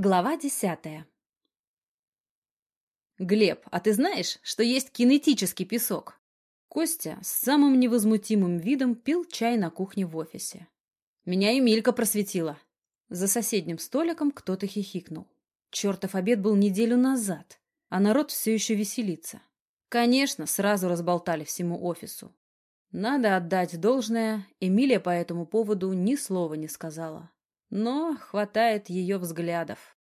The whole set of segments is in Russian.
Глава десятая. «Глеб, а ты знаешь, что есть кинетический песок?» Костя с самым невозмутимым видом пил чай на кухне в офисе. Меня Эмилька просветила. За соседним столиком кто-то хихикнул. Чертов обед был неделю назад, а народ все еще веселится. Конечно, сразу разболтали всему офису. Надо отдать должное, Эмилия по этому поводу ни слова не сказала. Но хватает ее взглядов.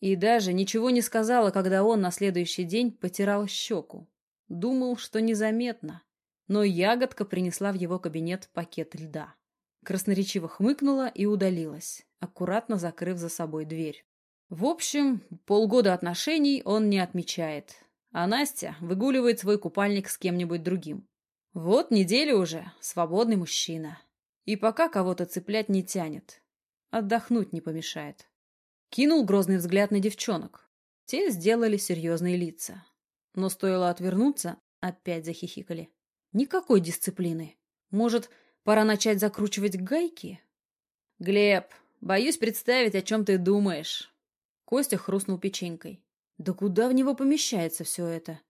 И даже ничего не сказала, когда он на следующий день потирал щеку. Думал, что незаметно. Но ягодка принесла в его кабинет пакет льда. Красноречиво хмыкнула и удалилась, аккуратно закрыв за собой дверь. В общем, полгода отношений он не отмечает. А Настя выгуливает свой купальник с кем-нибудь другим. Вот неделю уже свободный мужчина. И пока кого-то цеплять не тянет. Отдохнуть не помешает. Кинул грозный взгляд на девчонок. Те сделали серьезные лица. Но стоило отвернуться, опять захихикали. Никакой дисциплины. Может, пора начать закручивать гайки? Глеб, боюсь представить, о чем ты думаешь. Костя хрустнул печенькой. Да куда в него помещается все это?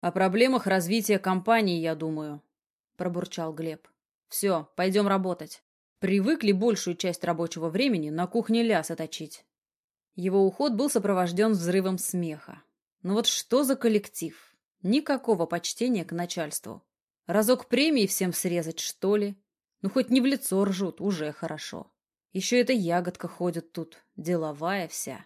О проблемах развития компании, я думаю, пробурчал Глеб. Все, пойдем работать. Привыкли большую часть рабочего времени на кухне ляса точить. Его уход был сопровожден взрывом смеха. Но вот что за коллектив? Никакого почтения к начальству. Разок премии всем срезать, что ли? Ну, хоть не в лицо ржут, уже хорошо. Еще эта ягодка ходит тут, деловая вся.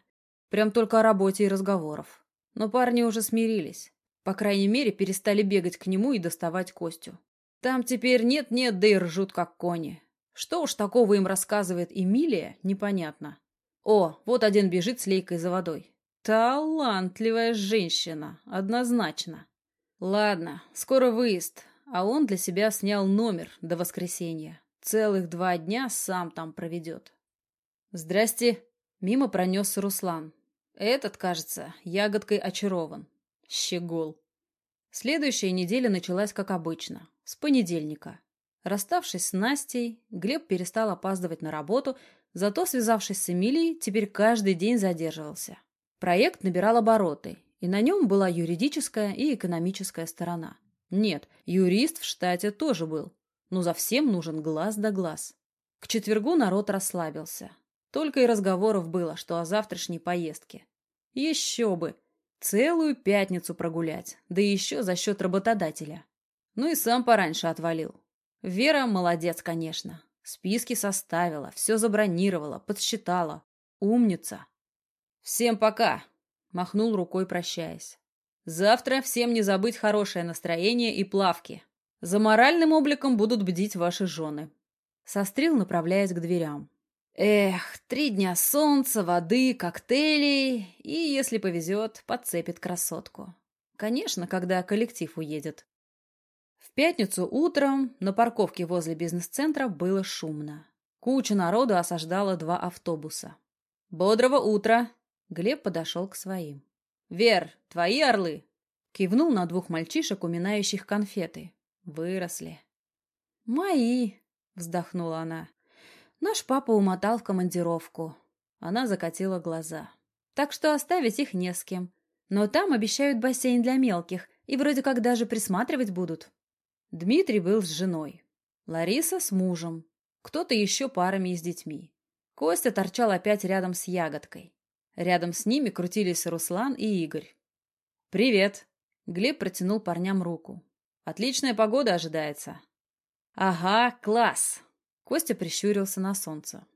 Прям только о работе и разговоров. Но парни уже смирились. По крайней мере, перестали бегать к нему и доставать Костю. Там теперь нет-нет, да и ржут, как кони. Что уж такого им рассказывает Эмилия, непонятно. О, вот один бежит с лейкой за водой. Талантливая женщина, однозначно. Ладно, скоро выезд, а он для себя снял номер до воскресенья. Целых два дня сам там проведет. Здрасте. Мимо пронесся Руслан. Этот, кажется, ягодкой очарован. Щегол. Следующая неделя началась как обычно, с понедельника. Расставшись с Настей, Глеб перестал опаздывать на работу, зато, связавшись с Эмилией, теперь каждый день задерживался. Проект набирал обороты, и на нем была юридическая и экономическая сторона. Нет, юрист в штате тоже был, но за всем нужен глаз да глаз. К четвергу народ расслабился. Только и разговоров было, что о завтрашней поездке. Еще бы! Целую пятницу прогулять, да еще за счет работодателя. Ну и сам пораньше отвалил. Вера молодец, конечно. Списки составила, все забронировала, подсчитала. Умница. Всем пока, махнул рукой, прощаясь. Завтра всем не забыть хорошее настроение и плавки. За моральным обликом будут бдить ваши жены. Сострил, направляясь к дверям. Эх, три дня солнца, воды, коктейлей и, если повезет, подцепит красотку. Конечно, когда коллектив уедет пятницу утром на парковке возле бизнес-центра было шумно. Куча народу осаждала два автобуса. «Бодрого утра!» Глеб подошел к своим. «Вер, твои орлы?» Кивнул на двух мальчишек, уминающих конфеты. Выросли. «Мои!» — вздохнула она. «Наш папа умотал в командировку». Она закатила глаза. «Так что оставить их не с кем. Но там обещают бассейн для мелких, и вроде как даже присматривать будут». Дмитрий был с женой. Лариса с мужем. Кто-то еще парами и с детьми. Костя торчал опять рядом с ягодкой. Рядом с ними крутились Руслан и Игорь. «Привет!» Глеб протянул парням руку. «Отличная погода ожидается». «Ага, класс!» Костя прищурился на солнце.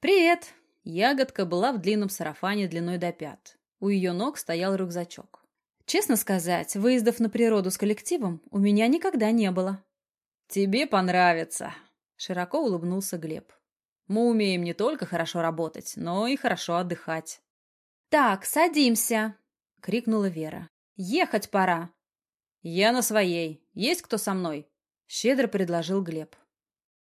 «Привет!» Ягодка была в длинном сарафане длиной до пят. У ее ног стоял рюкзачок. Честно сказать, выездов на природу с коллективом у меня никогда не было. «Тебе понравится», — широко улыбнулся Глеб. «Мы умеем не только хорошо работать, но и хорошо отдыхать». «Так, садимся!» — крикнула Вера. «Ехать пора!» «Я на своей. Есть кто со мной?» — щедро предложил Глеб.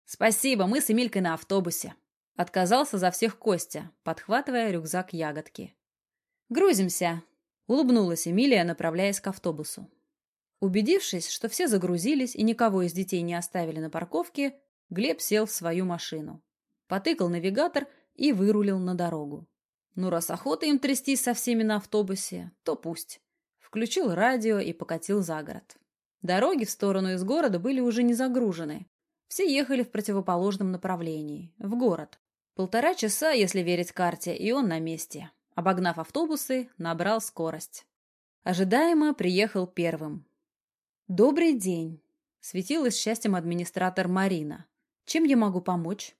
«Спасибо, мы с Эмилькой на автобусе», — отказался за всех Костя, подхватывая рюкзак ягодки. «Грузимся!» Улыбнулась Эмилия, направляясь к автобусу. Убедившись, что все загрузились и никого из детей не оставили на парковке, Глеб сел в свою машину. Потыкал навигатор и вырулил на дорогу. Ну, раз охота им трястись со всеми на автобусе, то пусть. Включил радио и покатил за город. Дороги в сторону из города были уже не загружены. Все ехали в противоположном направлении, в город. Полтора часа, если верить карте, и он на месте. Обогнав автобусы, набрал скорость. Ожидаемо приехал первым. «Добрый день!» — светилась счастьем администратор Марина. «Чем я могу помочь?»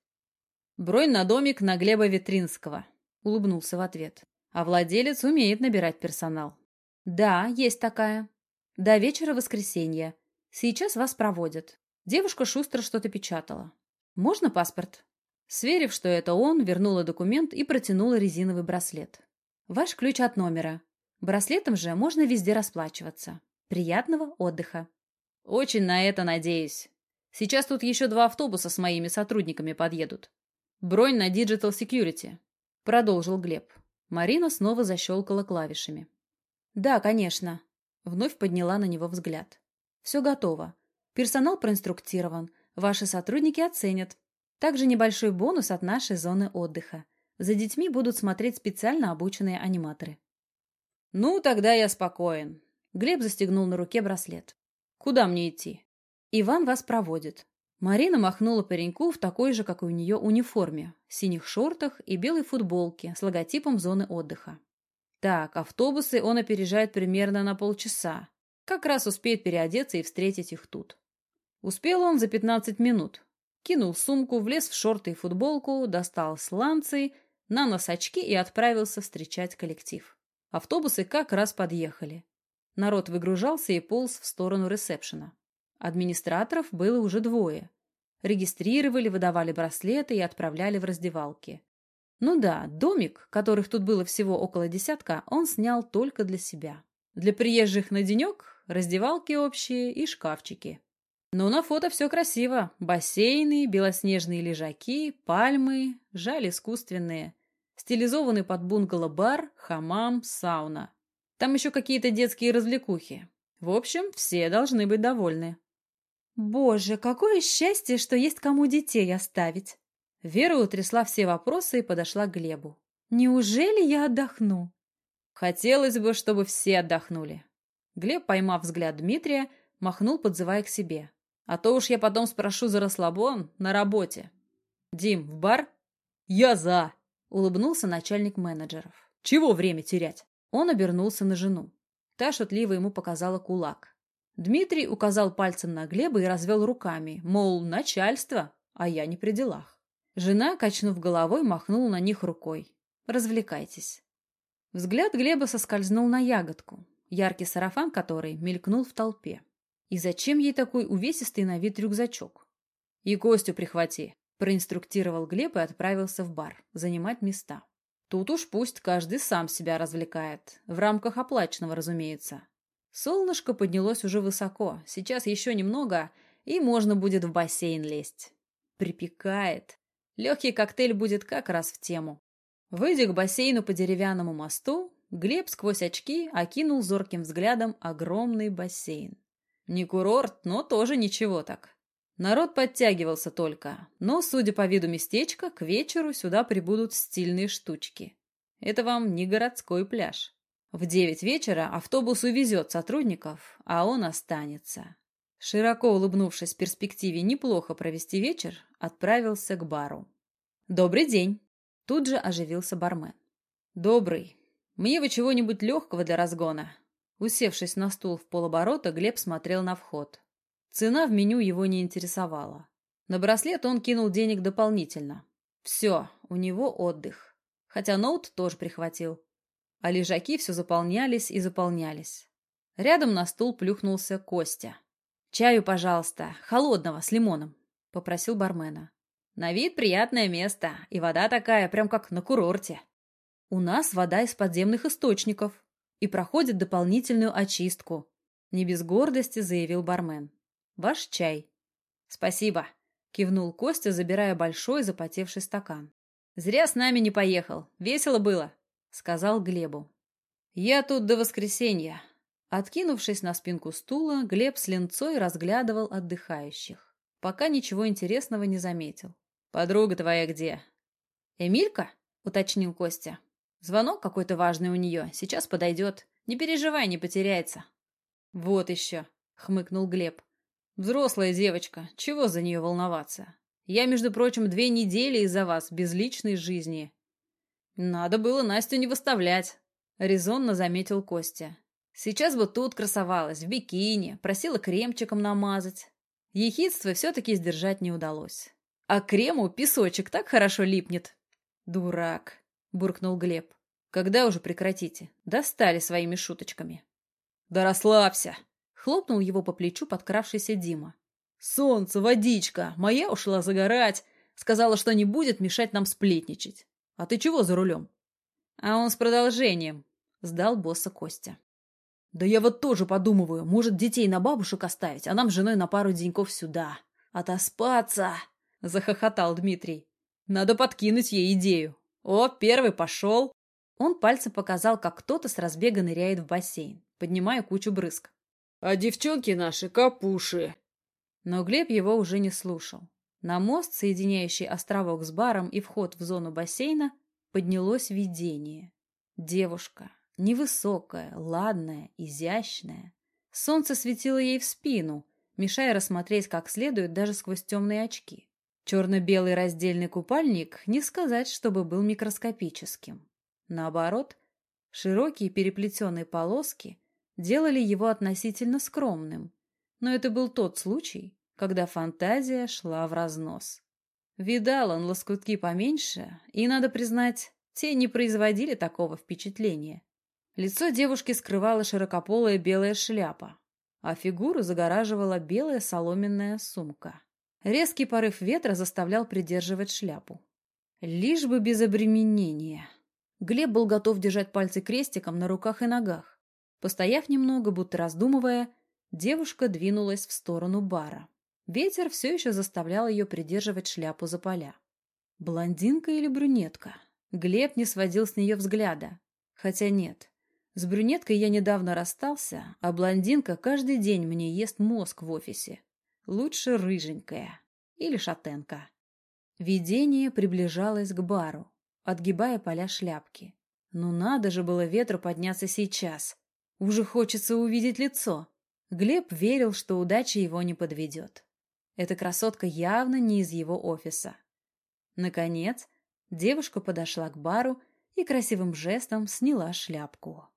«Бронь на домик на Глеба Витринского», — улыбнулся в ответ. «А владелец умеет набирать персонал». «Да, есть такая. До вечера воскресенья. Сейчас вас проводят». Девушка шустро что-то печатала. «Можно паспорт?» Сверив, что это он, вернула документ и протянула резиновый браслет. «Ваш ключ от номера. Браслетом же можно везде расплачиваться. Приятного отдыха. Очень на это надеюсь. Сейчас тут еще два автобуса с моими сотрудниками подъедут. Бронь на Digital Security. Продолжил Глеб. Марина снова защелкала клавишами. Да, конечно. Вновь подняла на него взгляд. Все готово. Персонал проинструктирован. Ваши сотрудники оценят. Также небольшой бонус от нашей зоны отдыха. За детьми будут смотреть специально обученные аниматоры. «Ну, тогда я спокоен». Глеб застегнул на руке браслет. «Куда мне идти?» «Иван вас проводит». Марина махнула пареньку в такой же, как и у нее, униформе, синих шортах и белой футболке с логотипом зоны отдыха. Так, автобусы он опережает примерно на полчаса. Как раз успеет переодеться и встретить их тут. Успел он за 15 минут. Кинул сумку, влез в шорты и футболку, достал сланцы, на нос очки и отправился встречать коллектив. Автобусы как раз подъехали. Народ выгружался и полз в сторону ресепшена. Администраторов было уже двое. Регистрировали, выдавали браслеты и отправляли в раздевалки. Ну да, домик, которых тут было всего около десятка, он снял только для себя. Для приезжих на денек – раздевалки общие и шкафчики. Но на фото все красиво. Бассейны, белоснежные лежаки, пальмы, жаль искусственные – Стилизованный под бунгало бар, хамам, сауна. Там еще какие-то детские развлекухи. В общем, все должны быть довольны. Боже, какое счастье, что есть кому детей оставить. Вера утрясла все вопросы и подошла к Глебу. Неужели я отдохну? Хотелось бы, чтобы все отдохнули. Глеб, поймав взгляд Дмитрия, махнул, подзывая к себе. А то уж я потом спрошу за расслабон на работе. Дим, в бар? Я за! Улыбнулся начальник менеджеров. «Чего время терять?» Он обернулся на жену. Та шутливо ему показала кулак. Дмитрий указал пальцем на Глеба и развел руками, мол, начальство, а я не при делах. Жена, качнув головой, махнула на них рукой. «Развлекайтесь». Взгляд Глеба соскользнул на ягодку, яркий сарафан которой мелькнул в толпе. И зачем ей такой увесистый на вид рюкзачок? «И Костю прихвати», Проинструктировал Глеб и отправился в бар, занимать места. Тут уж пусть каждый сам себя развлекает, в рамках оплаченного, разумеется. Солнышко поднялось уже высоко, сейчас еще немного, и можно будет в бассейн лезть. Припекает. Легкий коктейль будет как раз в тему. Выйдя к бассейну по деревянному мосту, Глеб сквозь очки окинул зорким взглядом огромный бассейн. Не курорт, но тоже ничего так. Народ подтягивался только, но, судя по виду местечка, к вечеру сюда прибудут стильные штучки. Это вам не городской пляж. В девять вечера автобус увезет сотрудников, а он останется. Широко улыбнувшись перспективе неплохо провести вечер, отправился к бару. «Добрый день!» Тут же оживился бармен. «Добрый. Мне вы чего-нибудь легкого для разгона?» Усевшись на стул в полоборота, Глеб смотрел на вход. Цена в меню его не интересовала. На браслет он кинул денег дополнительно. Все, у него отдых. Хотя ноут тоже прихватил. А лежаки все заполнялись и заполнялись. Рядом на стул плюхнулся Костя. «Чаю, пожалуйста, холодного, с лимоном», — попросил бармена. «На вид приятное место, и вода такая, прям как на курорте. У нас вода из подземных источников и проходит дополнительную очистку», — не без гордости заявил бармен. Ваш чай. Спасибо, кивнул Костя, забирая большой запотевший стакан. Зря с нами не поехал. Весело было, сказал Глебу. Я тут до воскресенья. Откинувшись на спинку стула, Глеб с ленцой разглядывал отдыхающих. Пока ничего интересного не заметил. «Подруга твоя где?» «Эмилька?» — уточнил Костя. Звонок какой-то важный у нее. Сейчас подойдет. Не переживай, не потеряется. Вот еще, хмыкнул Глеб. Взрослая девочка. Чего за нее волноваться? Я, между прочим, две недели из-за вас, без личной жизни. Надо было Настю не выставлять, резонно заметил Костя. Сейчас бы тут красовалась, в бикини, просила кремчиком намазать. Ехидство все-таки сдержать не удалось. А крему песочек так хорошо липнет. Дурак, буркнул Глеб. Когда уже прекратите? Достали своими шуточками. Да расслабься, хлопнул его по плечу подкравшийся Дима. Солнце, водичка, моя ушла загорать. Сказала, что не будет мешать нам сплетничать. А ты чего за рулем? А он с продолжением, сдал босса Костя. Да я вот тоже подумываю, может, детей на бабушек оставить, а нам с женой на пару деньков сюда. Отоспаться, захохотал Дмитрий. Надо подкинуть ей идею. О, первый пошел. Он пальцем показал, как кто-то с разбега ныряет в бассейн, поднимая кучу брызг. А девчонки наши капуши. Но Глеб его уже не слушал. На мост, соединяющий островок с баром и вход в зону бассейна, поднялось видение. Девушка, невысокая, ладная, изящная. Солнце светило ей в спину, мешая рассмотреть как следует даже сквозь темные очки. Черно-белый раздельный купальник не сказать, чтобы был микроскопическим. Наоборот, широкие переплетенные полоски делали его относительно скромным, но это был тот случай, когда фантазия шла в разнос. Видал он лоскутки поменьше, и, надо признать, те не производили такого впечатления. Лицо девушки скрывала широкополая белая шляпа, а фигуру загораживала белая соломенная сумка. Резкий порыв ветра заставлял придерживать шляпу. Лишь бы без обременения. Глеб был готов держать пальцы крестиком на руках и ногах. Постояв немного, будто раздумывая, девушка двинулась в сторону бара. Ветер все еще заставлял ее придерживать шляпу за поля. Блондинка или брюнетка? Глеб не сводил с нее взгляда. Хотя нет, с брюнеткой я недавно расстался, а блондинка каждый день мне ест мозг в офисе. Лучше рыженькая или шатенка. Видение приближалось к бару, отгибая поля шляпки. Ну надо же было ветру подняться сейчас. Уже хочется увидеть лицо. Глеб верил, что удача его не подведет. Эта красотка явно не из его офиса. Наконец, девушка подошла к бару и красивым жестом сняла шляпку.